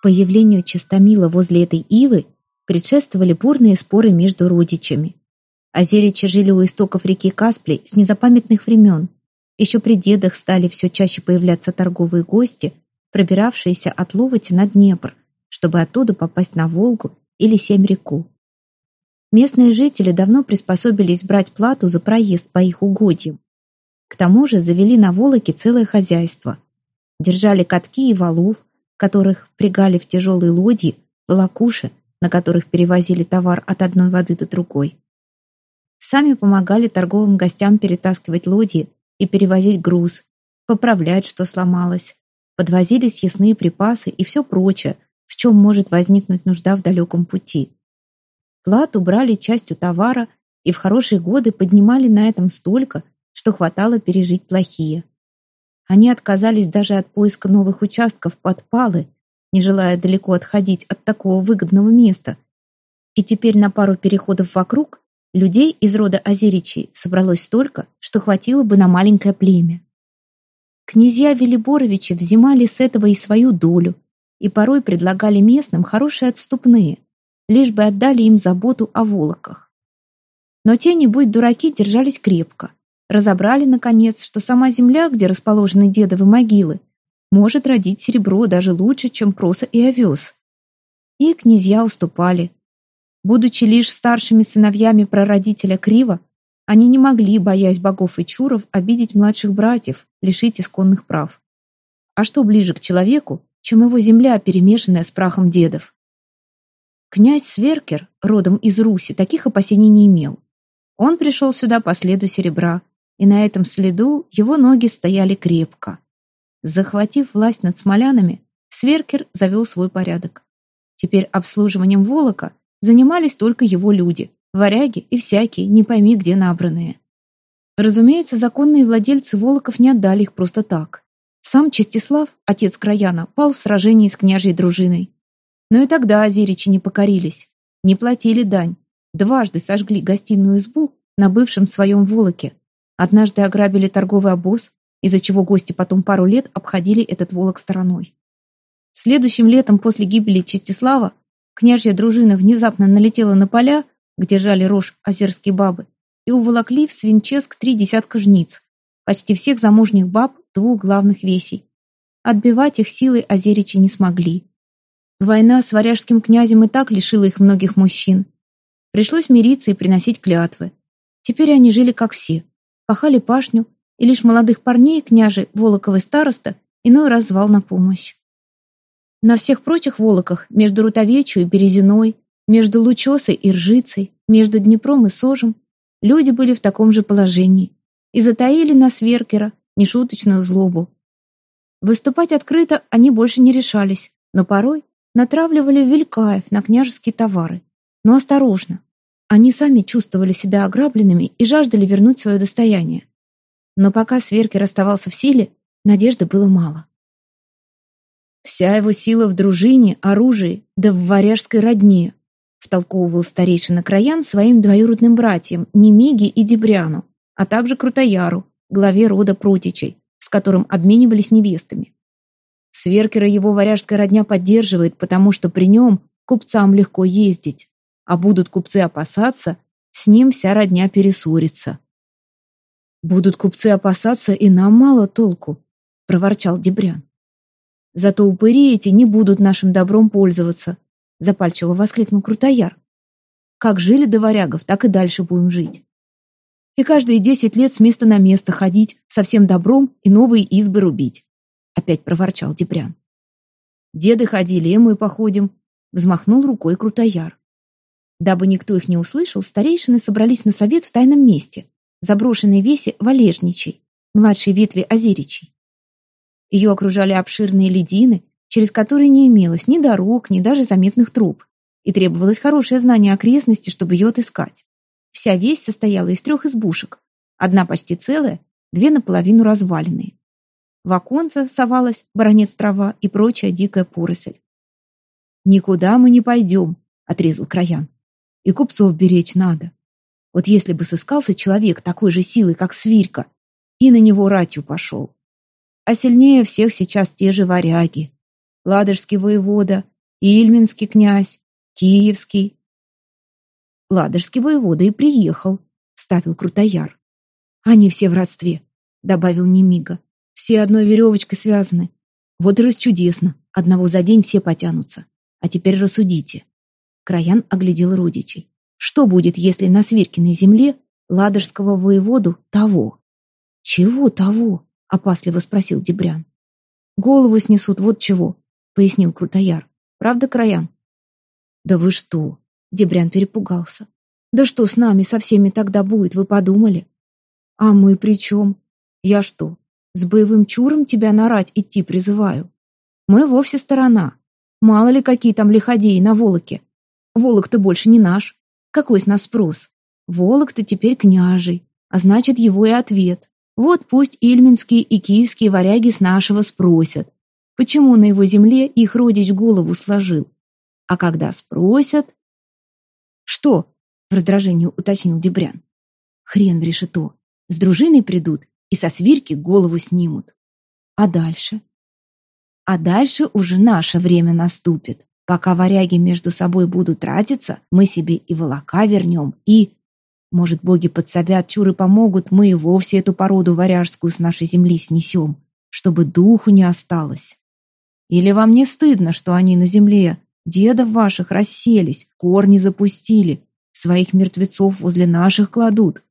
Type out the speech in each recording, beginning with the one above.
Появлению Чистомила возле этой ивы предшествовали бурные споры между родичами. Озеричи жили у истоков реки Каспли с незапамятных времен. Еще при дедах стали все чаще появляться торговые гости, пробиравшиеся от Ловати на Днепр, чтобы оттуда попасть на Волгу или Семь-реку. Местные жители давно приспособились брать плату за проезд по их угодьям. К тому же завели на Волоке целое хозяйство. Держали катки и валов, которых впрягали в тяжелые лодьи, волокуши, на которых перевозили товар от одной воды до другой. Сами помогали торговым гостям перетаскивать лодьи и перевозить груз, поправлять, что сломалось, подвозили съестные припасы и все прочее, в чем может возникнуть нужда в далеком пути. Плату брали частью товара и в хорошие годы поднимали на этом столько, что хватало пережить плохие. Они отказались даже от поиска новых участков под палы, не желая далеко отходить от такого выгодного места. И теперь на пару переходов вокруг людей из рода Озеричей собралось столько, что хватило бы на маленькое племя. Князья Велиборовичи взимали с этого и свою долю, и порой предлагали местным хорошие отступные, лишь бы отдали им заботу о волоках. Но те, не будь дураки, держались крепко. Разобрали, наконец, что сама земля, где расположены дедовы могилы, может родить серебро даже лучше, чем проса и овес. И князья уступали. Будучи лишь старшими сыновьями прародителя Крива, они не могли, боясь богов и чуров, обидеть младших братьев, лишить исконных прав. А что ближе к человеку, чем его земля, перемешанная с прахом дедов? Князь Сверкер, родом из Руси, таких опасений не имел. Он пришел сюда по следу серебра, и на этом следу его ноги стояли крепко. Захватив власть над смолянами, Сверкер завел свой порядок. Теперь обслуживанием Волока занимались только его люди, варяги и всякие, не пойми где набранные. Разумеется, законные владельцы Волоков не отдали их просто так. Сам Чистислав, отец Краяна, пал в сражении с княжей дружиной. Но и тогда озеричи не покорились, не платили дань, дважды сожгли гостиную избу на бывшем своем Волоке, Однажды ограбили торговый обоз, из-за чего гости потом пару лет обходили этот волок стороной. Следующим летом после гибели Чистислава княжья дружина внезапно налетела на поля, где жали рожь озерские бабы, и уволокли в Свинческ три десятка жниц, почти всех замужних баб двух главных весей. Отбивать их силой озеричи не смогли. Война с варяжским князем и так лишила их многих мужчин. Пришлось мириться и приносить клятвы. Теперь они жили как все пахали пашню, и лишь молодых парней княжи Волоковый староста иной раз звал на помощь. На всех прочих Волоках, между Рутовечью и Березиной, между Лучосой и Ржицей, между Днепром и Сожем, люди были в таком же положении и затаили на Сверкера нешуточную злобу. Выступать открыто они больше не решались, но порой натравливали Вилькаев на княжеские товары. Но осторожно, они сами чувствовали себя ограбленными и жаждали вернуть свое достояние. Но пока Сверкер оставался в силе, надежды было мало. «Вся его сила в дружине, оружии, да в варяжской родне», втолковывал старейшина Краян своим двоюродным братьям Немиге и Дебряну, а также Крутояру, главе рода Протичей, с которым обменивались невестами. Сверкера его варяжская родня поддерживает, потому что при нем купцам легко ездить а будут купцы опасаться, с ним вся родня пересорится. «Будут купцы опасаться, и нам мало толку», — проворчал Дебрян. «Зато упыри эти не будут нашим добром пользоваться», — запальчиво воскликнул Крутояр. «Как жили до варягов, так и дальше будем жить. И каждые десять лет с места на место ходить, со всем добром и новые избы рубить», — опять проворчал Дебрян. «Деды ходили, и мы походим», — взмахнул рукой Крутояр. Дабы никто их не услышал, старейшины собрались на совет в тайном месте, заброшенной весе Валежничей, младшей ветви Озеричей. Ее окружали обширные ледины, через которые не имелось ни дорог, ни даже заметных труб, и требовалось хорошее знание окрестности, чтобы ее отыскать. Вся весь состояла из трех избушек, одна почти целая, две наполовину разваленные. В оконце совалась баронец трава и прочая дикая поросль. «Никуда мы не пойдем», — отрезал Краян. И купцов беречь надо. Вот если бы сыскался человек такой же силы, как Свирька, и на него ратью пошел. А сильнее всех сейчас те же варяги. Ладожский воевода, Ильминский князь, Киевский. Ладожский воевода и приехал, вставил Крутояр. Они все в родстве, добавил Немига. Все одной веревочкой связаны. Вот и расчудесно. Одного за день все потянутся. А теперь рассудите. Краян оглядел родичей. Что будет, если на Свиркиной земле ладожского воеводу того? Чего того? Опасливо спросил Дебрян. Голову снесут, вот чего, пояснил Крутояр. Правда, Краян? Да вы что? Дебрян перепугался. Да что с нами со всеми тогда будет, вы подумали? А мы при чем? Я что, с боевым чуром тебя нарать идти призываю. Мы вовсе сторона. Мало ли какие там лиходеи на Волоке. Волок-то больше не наш. Какой с нас спрос? Волок-то теперь княжий, а значит его и ответ. Вот пусть ильминские и киевские варяги с нашего спросят, почему на его земле их родич голову сложил. А когда спросят... Что? В раздражении уточнил Дебрян. Хрен в решето. С дружиной придут и со свирки голову снимут. А дальше? А дальше уже наше время наступит. Пока варяги между собой будут тратиться, мы себе и волока вернем, и... Может, боги подсобят, чуры помогут, мы и вовсе эту породу варяжскую с нашей земли снесем, чтобы духу не осталось. Или вам не стыдно, что они на земле дедов ваших расселись, корни запустили, своих мертвецов возле наших кладут?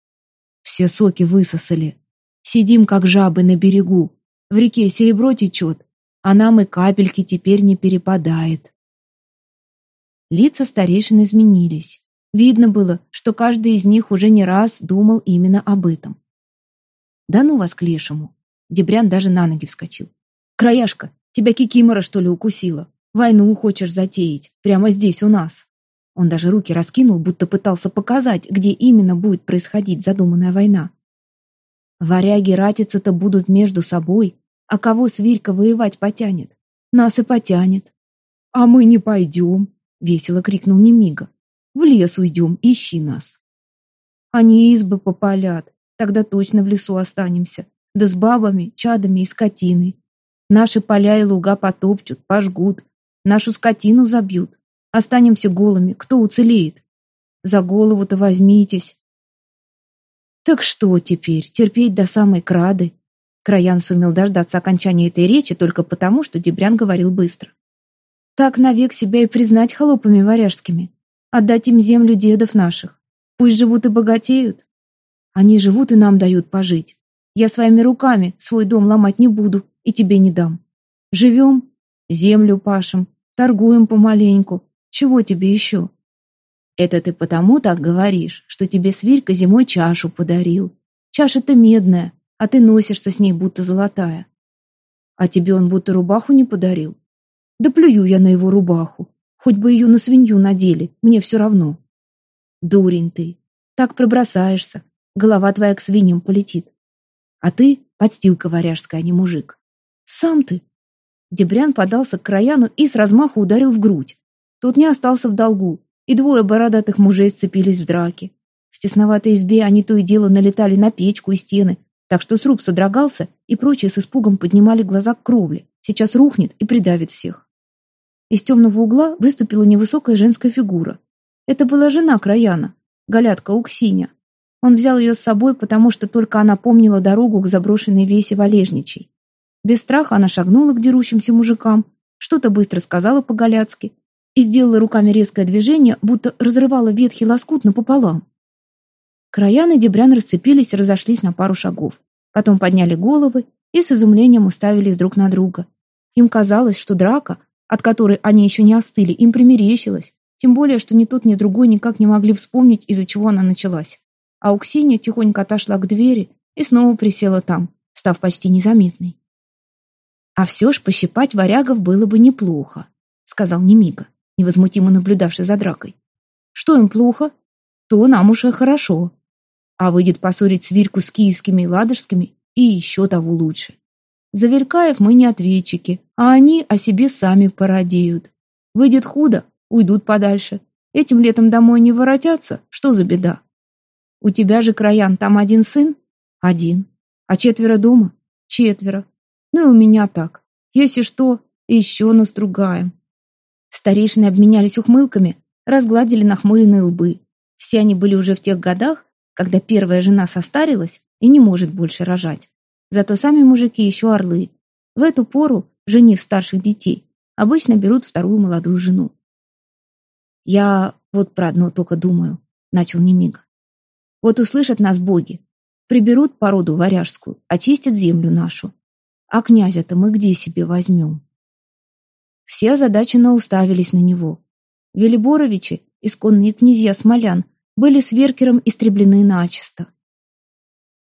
Все соки высосали, Сидим, как жабы на берегу. В реке серебро течет, а нам и капельки теперь не перепадает. Лица старейшин изменились. Видно было, что каждый из них уже не раз думал именно об этом. «Да ну вас к лешему!» Дебрян даже на ноги вскочил. «Краяшка, тебя кикимора, что ли, укусила? Войну хочешь затеять? Прямо здесь, у нас?» Он даже руки раскинул, будто пытался показать, где именно будет происходить задуманная война. Варяги ратиться-то будут между собой, а кого свирька воевать потянет? Нас и потянет. А мы не пойдем, весело крикнул Немига. В лес уйдем, ищи нас. Они избы попалят, тогда точно в лесу останемся. Да с бабами, чадами и скотиной. Наши поля и луга потопчут, пожгут, нашу скотину забьют. Останемся голыми, кто уцелеет? За голову-то возьмитесь, так что теперь, терпеть до самой крады? Краян сумел дождаться окончания этой речи только потому, что Дебрян говорил быстро. Так навек себя и признать холопами варяжскими. Отдать им землю дедов наших. Пусть живут и богатеют. Они живут и нам дают пожить. Я своими руками свой дом ломать не буду и тебе не дам. Живем, землю пашем, торгуем помаленьку. Чего тебе еще? Это ты потому так говоришь, что тебе свирька зимой чашу подарил. Чаша-то медная, а ты носишься с ней, будто золотая. А тебе он будто рубаху не подарил? Да плюю я на его рубаху. Хоть бы ее на свинью надели, мне все равно. Дурень ты. Так пробросаешься, голова твоя к свиньям полетит. А ты подстилка варяжская, а не мужик. Сам ты. Дебрян подался к Краяну и с размаху ударил в грудь. Тот не остался в долгу, и двое бородатых мужей сцепились в драке. В тесноватой избе они то и дело налетали на печку и стены, так что сруб содрогался, и прочие с испугом поднимали глаза к кровле. Сейчас рухнет и придавит всех. Из темного угла выступила невысокая женская фигура. Это была жена Краяна, галятка Уксиня. Он взял ее с собой, потому что только она помнила дорогу к заброшенной весе Валежничей. Без страха она шагнула к дерущимся мужикам, что-то быстро сказала по-галяцки и сделала руками резкое движение, будто разрывала ветхий лоскут напополам. Краян и Дебрян расцепились и разошлись на пару шагов. Потом подняли головы и с изумлением уставились друг на друга. Им казалось, что драка, от которой они еще не остыли, им примерещилась, тем более, что ни тот, ни другой никак не могли вспомнить, из-за чего она началась. А Уксинья тихонько отошла к двери и снова присела там, став почти незаметной. «А все ж пощипать варягов было бы неплохо», — сказал Немига невозмутимо наблюдавший за дракой. Что им плохо, то нам уже хорошо. А выйдет поссорить свирку с киевскими и ладожскими, и еще того лучше. За Велькаев мы не ответчики, а они о себе сами породеют. Выйдет худо, уйдут подальше. Этим летом домой не воротятся, что за беда? У тебя же, Краян, там один сын? Один. А четверо дома? Четверо. Ну и у меня так. Если что, еще настругаем. Старейшины обменялись ухмылками, разгладили нахмуренные лбы. Все они были уже в тех годах, когда первая жена состарилась и не может больше рожать. Зато сами мужики еще орлы. В эту пору, женив старших детей, обычно берут вторую молодую жену. «Я вот про одно только думаю», — начал Немига. «Вот услышат нас боги, приберут породу варяжскую, очистят землю нашу. А князя-то мы где себе возьмем?» Все озадаченно уставились на него. Велиборовичи, исконные князья смолян, были с Веркером истреблены начисто.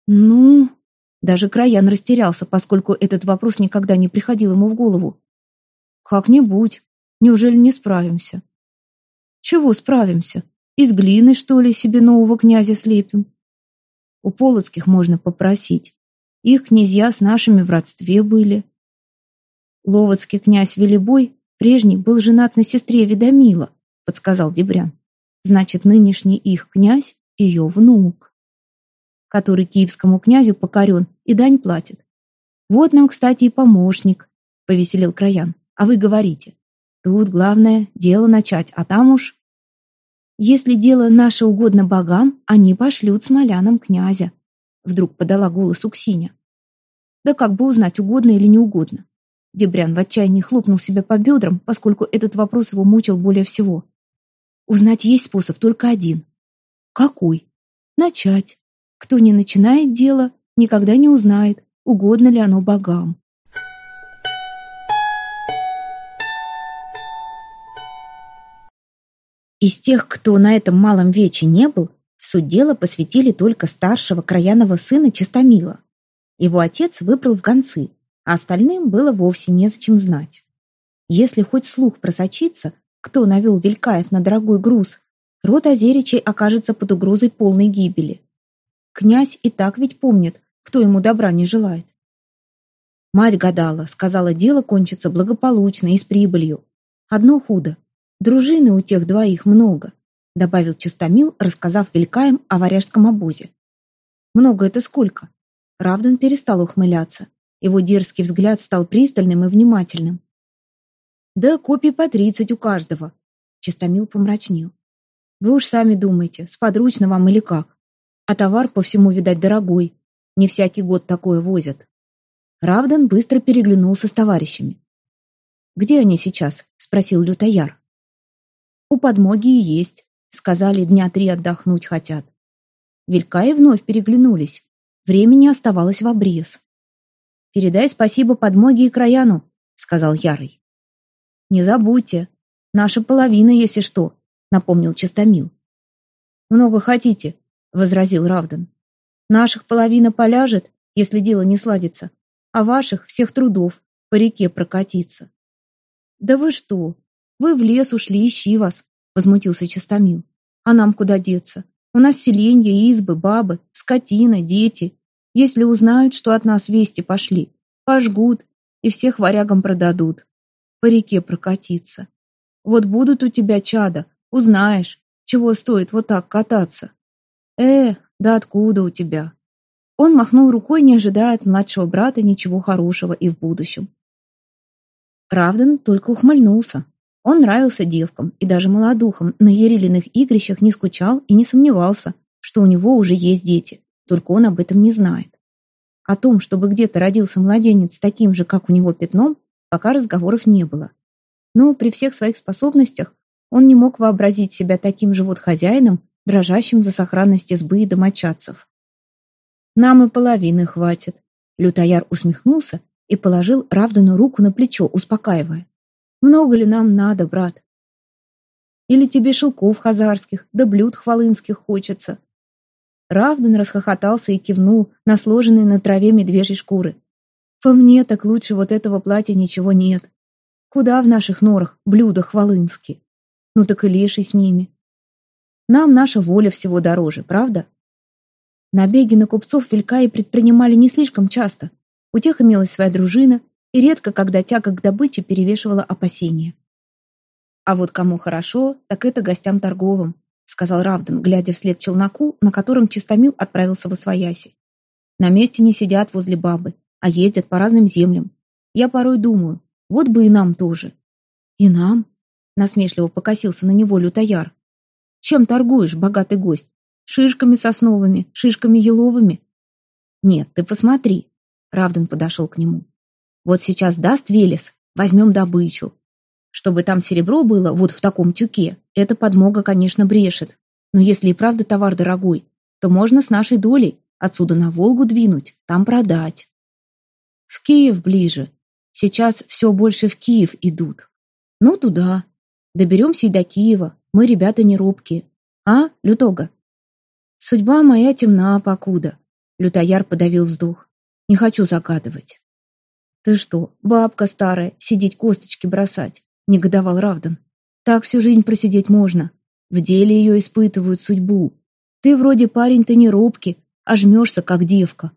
«Ну...» Даже Краян растерялся, поскольку этот вопрос никогда не приходил ему в голову. «Как-нибудь. Неужели не справимся?» «Чего справимся? Из глины, что ли, себе нового князя слепим?» «У полоцких можно попросить. Их князья с нашими в родстве были». Ловодский князь Велибой прежний был женат на сестре Ведомила, подсказал Дебрян. Значит, нынешний их князь — ее внук, который киевскому князю покорен и дань платит. Вот нам, кстати, и помощник, — повеселил Краян. А вы говорите, тут главное дело начать, а там уж... Если дело наше угодно богам, они пошлют смолянам князя, — вдруг подала голос Уксиня. Да как бы узнать, угодно или не угодно? Дебрян в отчаянии хлопнул себя по бедрам, поскольку этот вопрос его мучил более всего. Узнать есть способ только один. Какой? Начать. Кто не начинает дело, никогда не узнает, угодно ли оно богам. Из тех, кто на этом малом вече не был, в суть дела посвятили только старшего краяного сына Чистомила. Его отец выбрал в гонцы, а остальным было вовсе незачем знать. Если хоть слух просочится, кто навел Велькаев на дорогой груз, род Озеричей окажется под угрозой полной гибели. Князь и так ведь помнит, кто ему добра не желает. Мать гадала, сказала, дело кончится благополучно и с прибылью. Одно худо. Дружины у тех двоих много, добавил Чистомил, рассказав Велькаем о варяжском обозе. Много это сколько? Равдан перестал ухмыляться. Его дерзкий взгляд стал пристальным и внимательным. Да копий по тридцать у каждого. Чистомил помрачнел. Вы уж сами думаете, сподручно вам или как. А товар по всему, видать, дорогой. Не всякий год такое возят. Равдан быстро переглянулся с товарищами. «Где они сейчас?» — спросил Лютояр. «У подмоги и есть. Сказали, дня три отдохнуть хотят». Вилька вновь переглянулись. Времени оставалось в обрез. «Передай спасибо подмоге и краяну», — сказал Ярый. «Не забудьте. Наша половина, если что», — напомнил Чистомил. «Много хотите», — возразил Равдан. «Наших половина поляжет, если дело не сладится, а ваших всех трудов по реке прокатиться». «Да вы что? Вы в лес ушли, ищи вас», — возмутился Чистомил. «А нам куда деться? У нас селенья, избы, бабы, скотина, дети. Если узнают, что от нас вести пошли, пожгут и всех варягам продадут по реке прокатиться. Вот будут у тебя чада, узнаешь, чего стоит вот так кататься. Э, да откуда у тебя? Он махнул рукой, не ожидая от младшего брата ничего хорошего и в будущем. Равдан только ухмыльнулся. Он нравился девкам и даже молодухам на Ерилиных игрищах не скучал и не сомневался, что у него уже есть дети, только он об этом не знает. О том, чтобы где-то родился младенец с таким же, как у него, пятном, пока разговоров не было. Но при всех своих способностях он не мог вообразить себя таким же вот хозяином, дрожащим за сохранность избы и домочадцев. «Нам и половины хватит», — Лютояр усмехнулся и положил Равдану руку на плечо, успокаивая. «Много ли нам надо, брат? Или тебе шелков хазарских, да блюд хвалынских хочется?» Равдан расхохотался и кивнул на сложенные на траве медвежьи шкуры. По мне так лучше вот этого платья ничего нет. Куда в наших норах блюда хвалынски? Ну так и леший с ними. Нам наша воля всего дороже, правда? Набеги на купцов Вилькаи предпринимали не слишком часто. У тех имелась своя дружина, и редко, когда тяга к добыче перевешивала опасения. А вот кому хорошо, так это гостям торговым, сказал Равдан, глядя вслед челноку, на котором Чистомил отправился в Освояси. На месте не сидят возле бабы, а ездят по разным землям. Я порой думаю, вот бы и нам тоже. И нам? насмешливо покосился на него лютояр. Чем торгуешь, богатый гость? Шишками сосновыми, шишками еловыми? Нет, ты посмотри. Равден подошел к нему. Вот сейчас даст Велес, возьмем добычу. Чтобы там серебро было вот в таком тюке, эта подмога, конечно, брешет. Но если и правда товар дорогой, то можно с нашей долей отсюда на Волгу двинуть, там продать. В Киев ближе. Сейчас все больше в Киев идут. Ну, туда. Доберемся и до Киева. Мы ребята не робкие. А, Лютога? Судьба моя темна, покуда. Лютояр подавил вздох. Не хочу загадывать. Ты что, бабка старая, сидеть косточки бросать? Негодовал Равдан. Так всю жизнь просидеть можно. В деле ее испытывают судьбу. Ты вроде парень-то не робкий, а жмешься, как девка.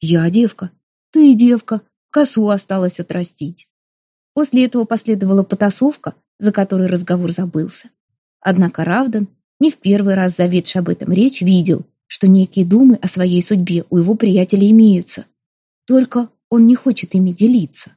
Я девка, ты девка, косу осталось отрастить. После этого последовала потасовка, за которой разговор забылся. Однако Равдан, не в первый раз заведший об этом речь, видел, что некие думы о своей судьбе у его приятеля имеются. Только он не хочет ими делиться.